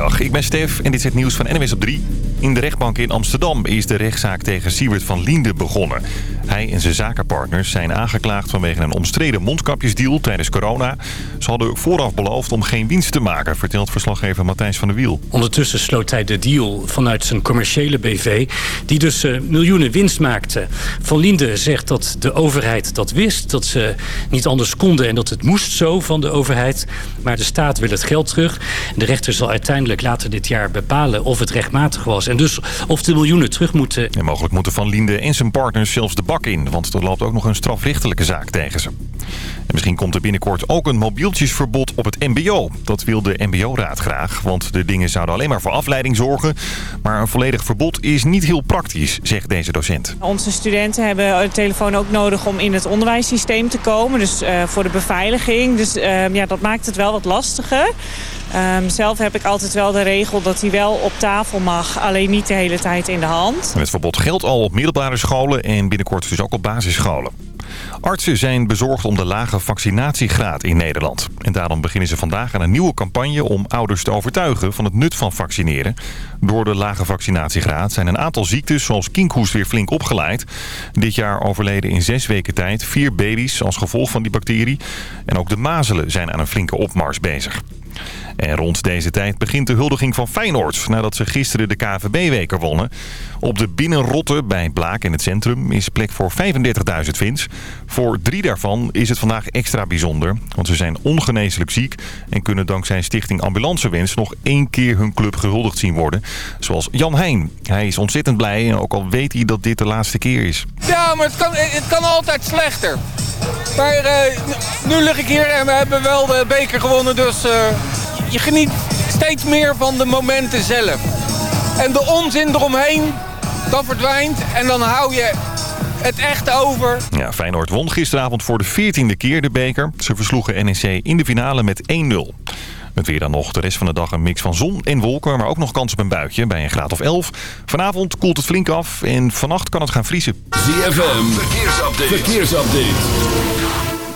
Goedemiddag, ik ben Stef en dit is het nieuws van NWS op 3. In de rechtbank in Amsterdam is de rechtszaak tegen Siewert van Liende begonnen. Hij en zijn zakenpartners zijn aangeklaagd vanwege een omstreden mondkapjesdeal tijdens corona. Ze hadden vooraf beloofd om geen winst te maken, vertelt verslaggever Matthijs van der Wiel. Ondertussen sloot hij de deal vanuit zijn commerciële BV, die dus uh, miljoenen winst maakte. Van Liende zegt dat de overheid dat wist, dat ze niet anders konden en dat het moest zo van de overheid. Maar de staat wil het geld terug. De rechter zal uiteindelijk later dit jaar bepalen of het rechtmatig was. En dus of de miljoenen terug moeten. En mogelijk moeten Van Liende en zijn partners zelfs de bak in. Want er loopt ook nog een strafrechtelijke zaak tegen ze. En misschien komt er binnenkort ook een mobieltjesverbod op het mbo. Dat wil de mbo-raad graag, want de dingen zouden alleen maar voor afleiding zorgen. Maar een volledig verbod is niet heel praktisch, zegt deze docent. Onze studenten hebben de telefoon ook nodig om in het onderwijssysteem te komen. Dus uh, voor de beveiliging. Dus uh, ja, dat maakt het wel wat lastiger. Um, zelf heb ik altijd wel de regel dat hij wel op tafel mag, alleen niet de hele tijd in de hand. Het verbod geldt al op middelbare scholen en binnenkort dus ook op basisscholen. Artsen zijn bezorgd om de lage vaccinatiegraad in Nederland. En daarom beginnen ze vandaag aan een nieuwe campagne om ouders te overtuigen van het nut van vaccineren. Door de lage vaccinatiegraad zijn een aantal ziektes zoals kinkhoest weer flink opgeleid. Dit jaar overleden in zes weken tijd vier baby's als gevolg van die bacterie. En ook de mazelen zijn aan een flinke opmars bezig. En rond deze tijd begint de huldiging van Feyenoord... nadat ze gisteren de KVB-weker wonnen. Op de Binnenrotte bij Blaak in het centrum is plek voor 35.000 vins. Voor drie daarvan is het vandaag extra bijzonder. Want ze zijn ongeneeslijk ziek... en kunnen dankzij Stichting Ambulancewens... nog één keer hun club gehuldigd zien worden. Zoals Jan Heijn. Hij is ontzettend blij en ook al weet hij dat dit de laatste keer is. Ja, maar het kan, het kan altijd slechter. Maar uh, nu lig ik hier en we hebben wel de beker gewonnen, dus... Uh je geniet steeds meer van de momenten zelf. En de onzin eromheen, dat verdwijnt en dan hou je het echt over. Ja, Feyenoord won gisteravond voor de 14e keer de beker. Ze versloegen NEC in de finale met 1-0. Met weer dan nog de rest van de dag een mix van zon en wolken... maar ook nog kans op een buitje bij een graad of 11. Vanavond koelt het flink af en vannacht kan het gaan vriezen. ZFM, verkeersupdate. verkeersupdate.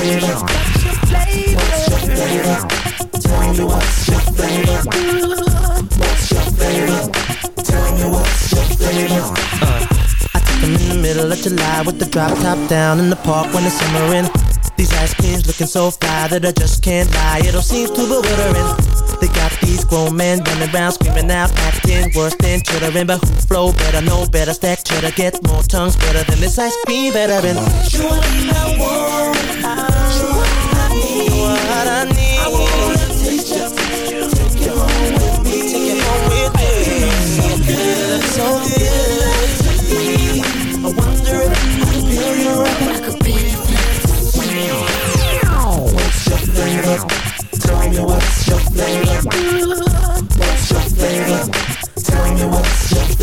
what's your flavor? What's your flavor? Tell me what's your flavor? What's your flavor? Tell me what's your flavor? Uh, I took in the middle of July with the drop top down in the park when it's summering. These ice creams looking so fly that I just can't lie. It all seems too bewildering. They got these grown men running around screaming out, acting worse than chittering. But who flow better, know better, stack cheddar, get more tongues better than this ice cream veteran. What I want,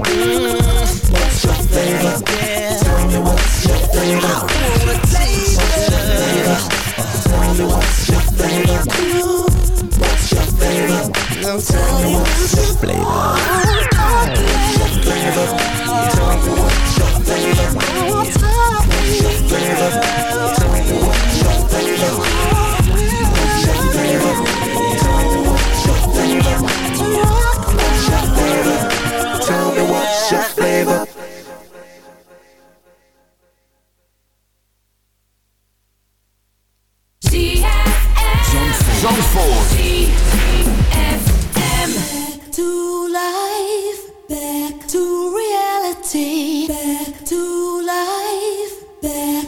what's your flavor? Yeah. Tell me what's your flavor? Tell me what's your flavor? What's your flavor? Now tell me what's your flavor? What's your flavor? Zandvoort. Back to life, back to reality, back to life, back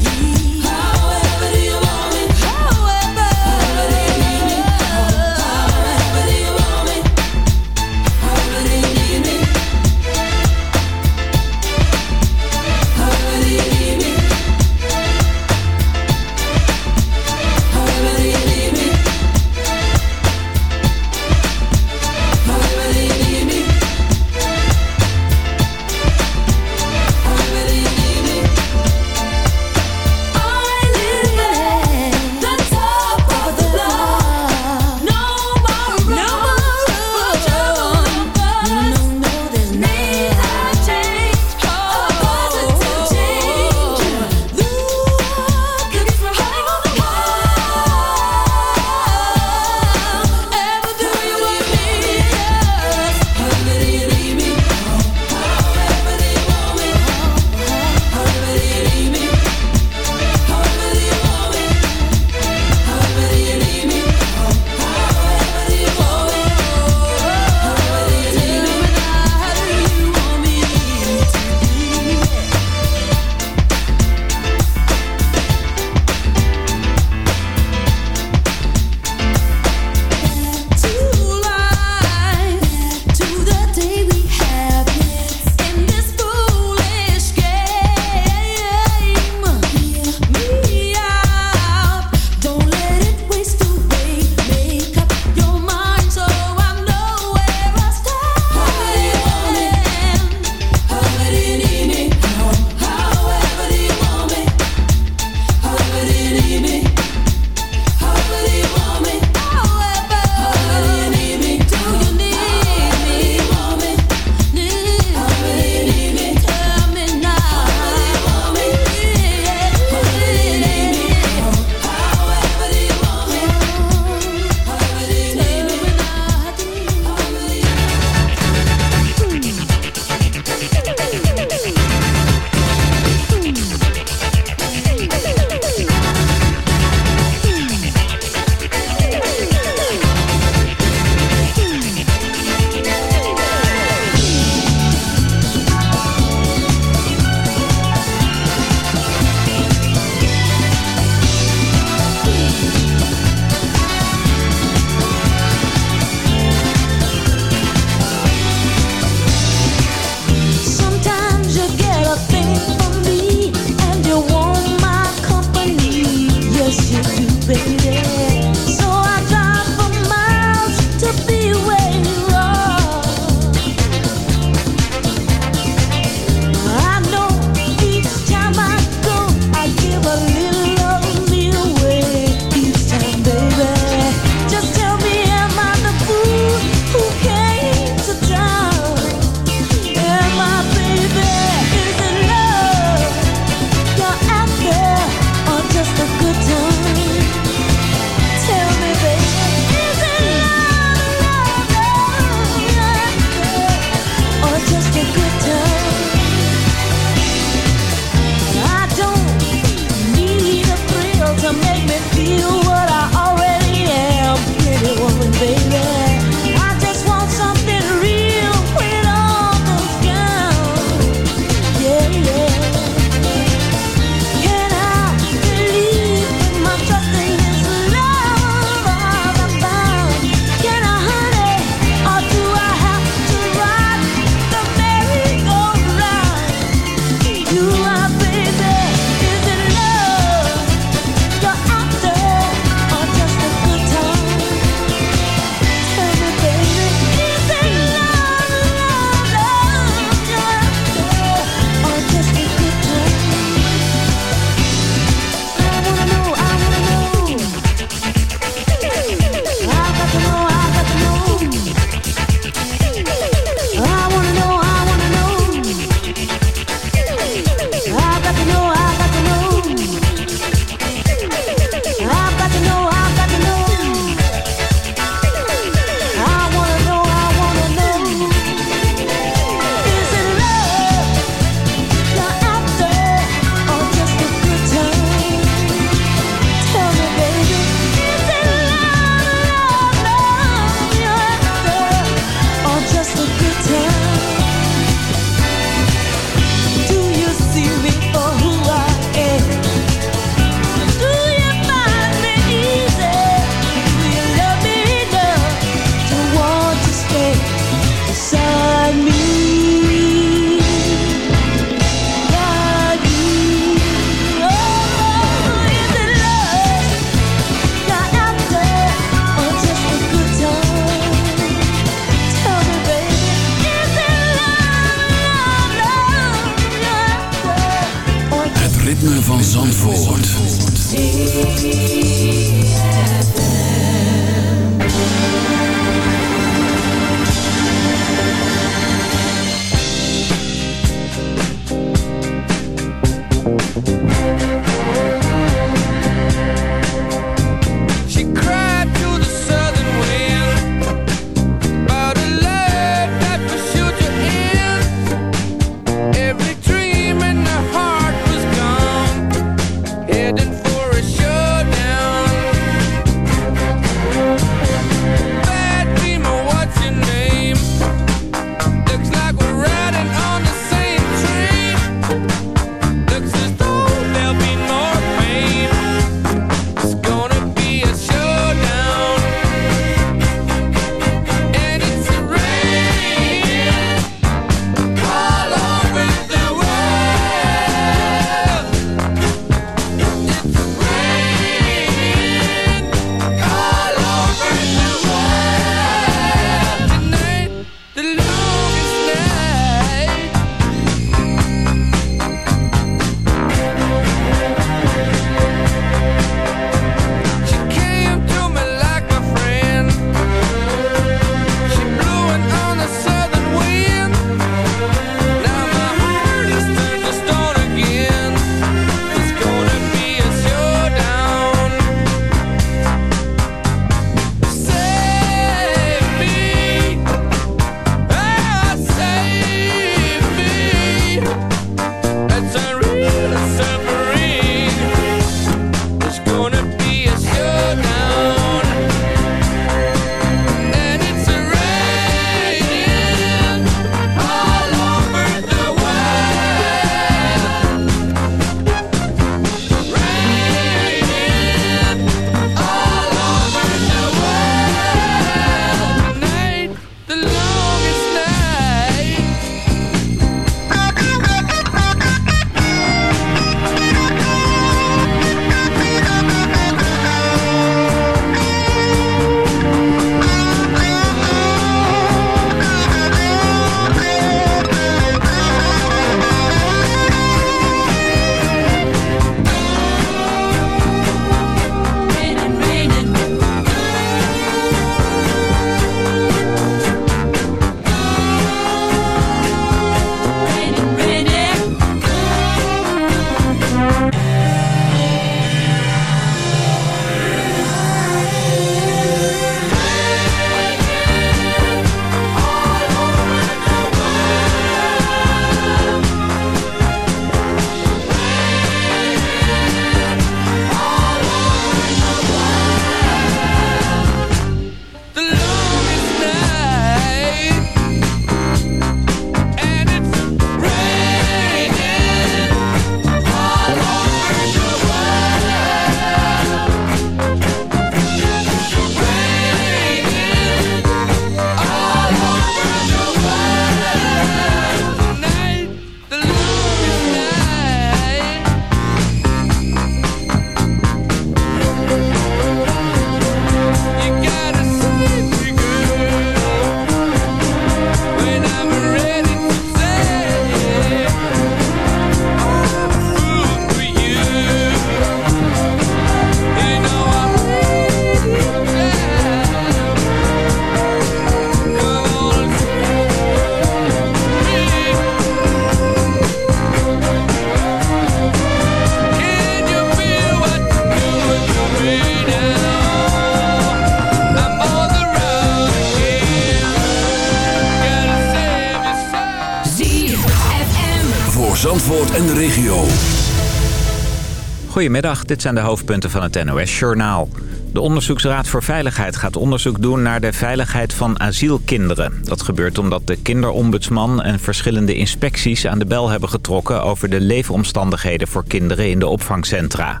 Goedemiddag, dit zijn de hoofdpunten van het NOS-journaal. De Onderzoeksraad voor Veiligheid gaat onderzoek doen naar de veiligheid van asielkinderen. Dat gebeurt omdat de kinderombudsman en verschillende inspecties aan de bel hebben getrokken... over de leefomstandigheden voor kinderen in de opvangcentra.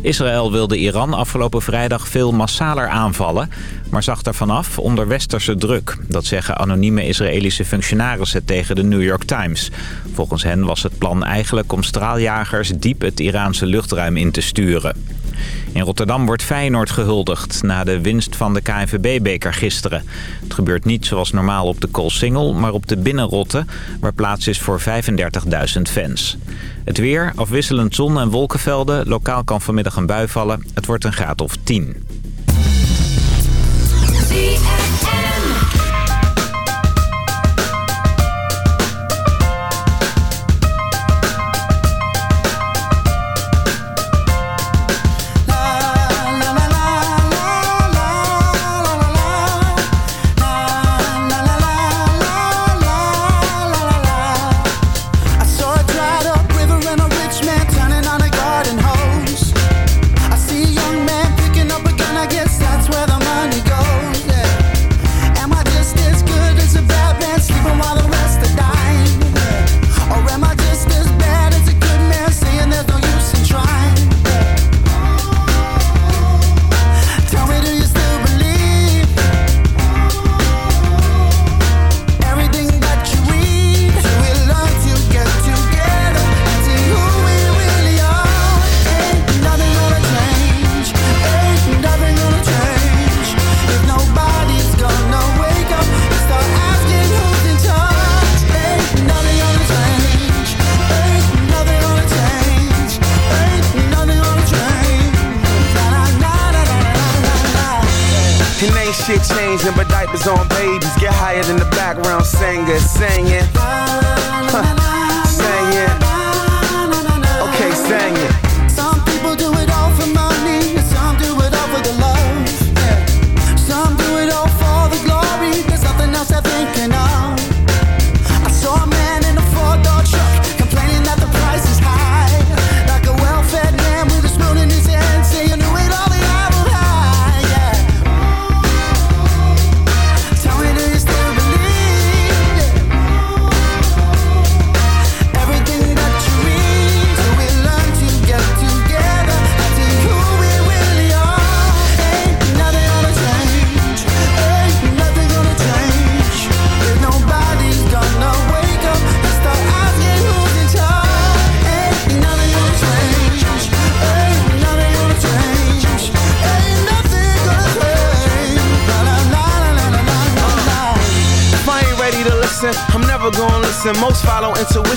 Israël wilde Iran afgelopen vrijdag veel massaler aanvallen maar zag daarvan af onder westerse druk. Dat zeggen anonieme Israëlische functionarissen tegen de New York Times. Volgens hen was het plan eigenlijk om straaljagers diep het Iraanse luchtruim in te sturen. In Rotterdam wordt Feyenoord gehuldigd na de winst van de KNVB-beker gisteren. Het gebeurt niet zoals normaal op de Koolsingel, maar op de Binnenrotte... waar plaats is voor 35.000 fans. Het weer, afwisselend zon en wolkenvelden. Lokaal kan vanmiddag een bui vallen. Het wordt een graad of 10.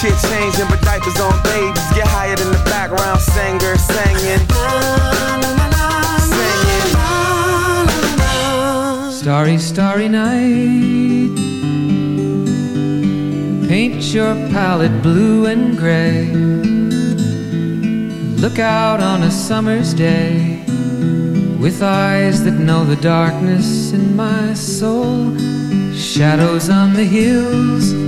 shit changing, but diapers on babies get higher than the background singer singing. Starry, starry night. Paint your palette blue and gray. Look out on a summer's day with eyes that know the darkness in my soul. Shadows on the hills.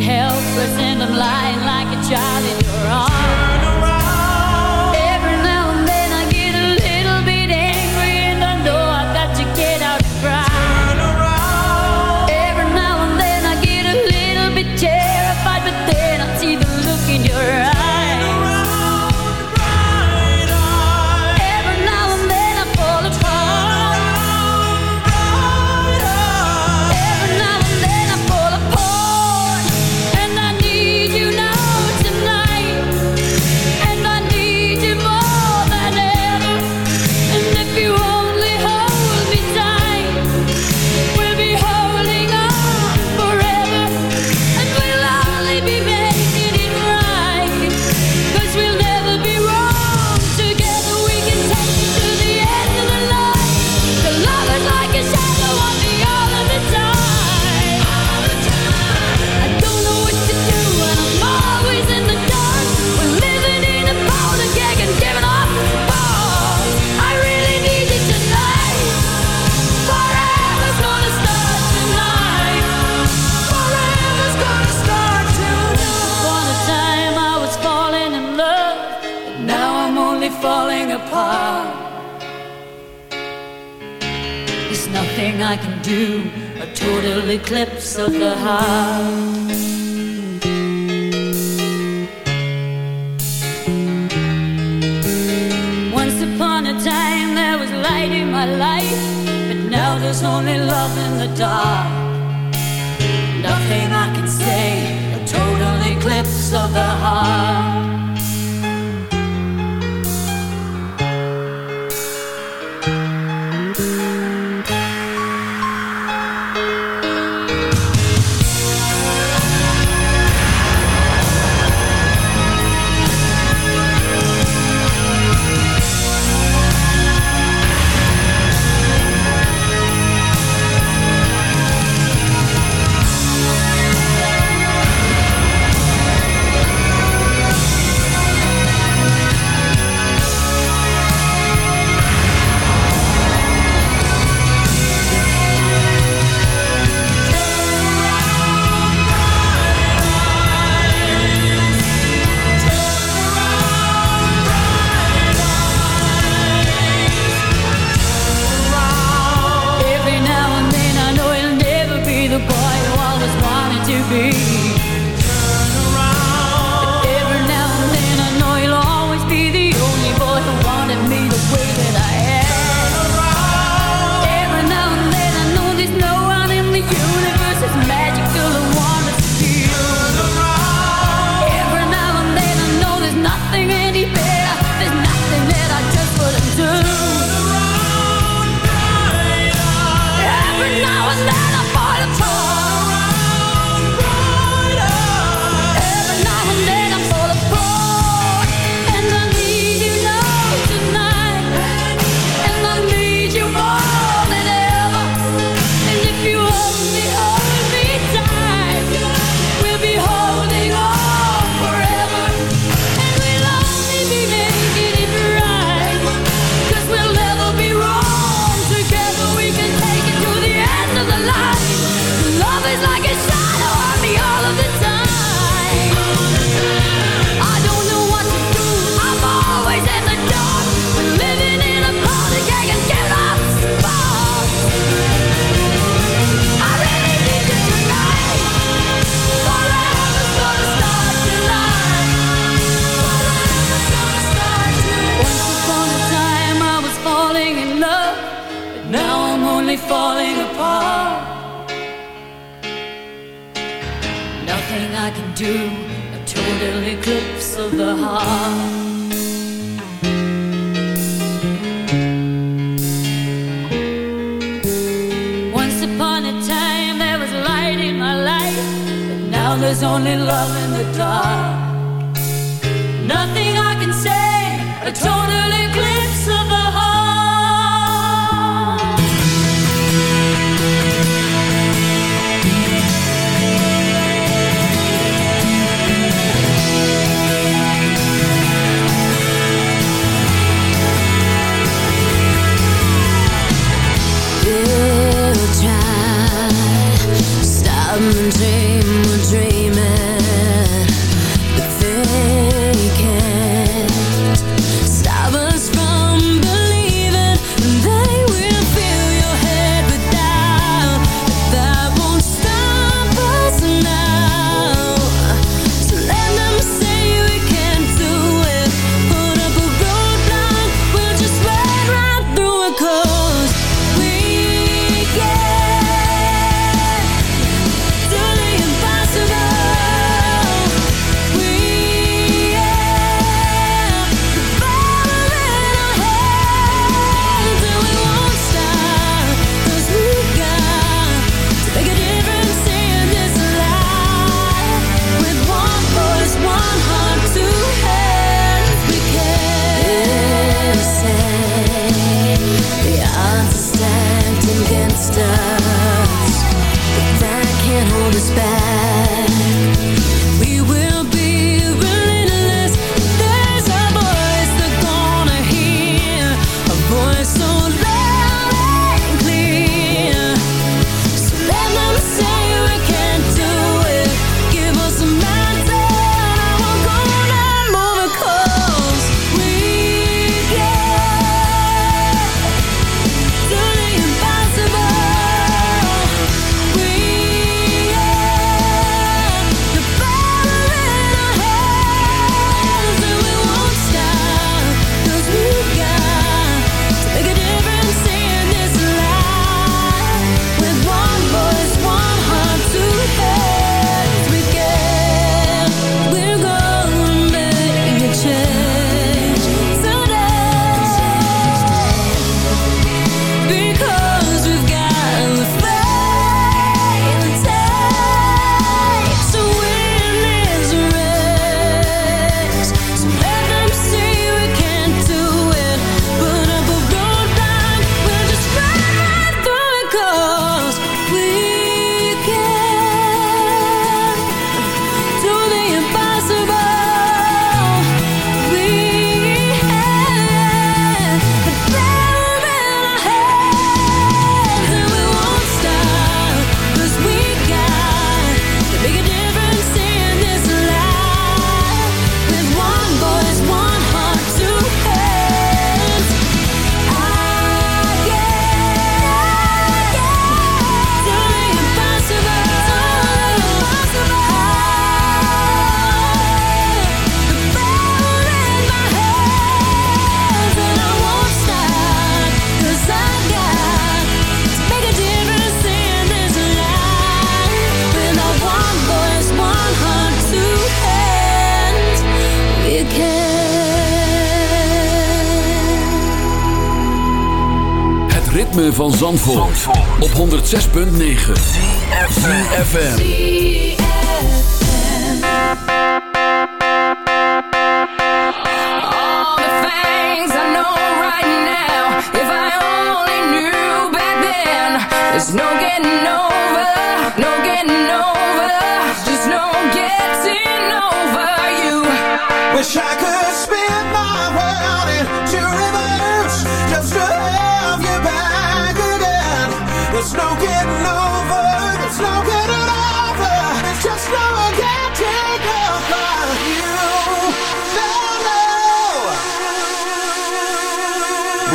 Helpless and I'm lying like a child There's only love in the dark. Nothing I can say. I totally. ritme van Zandvoort, op 106.9 CFFM things right now If I only knew back then. No no over you. Wish I could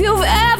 you've ever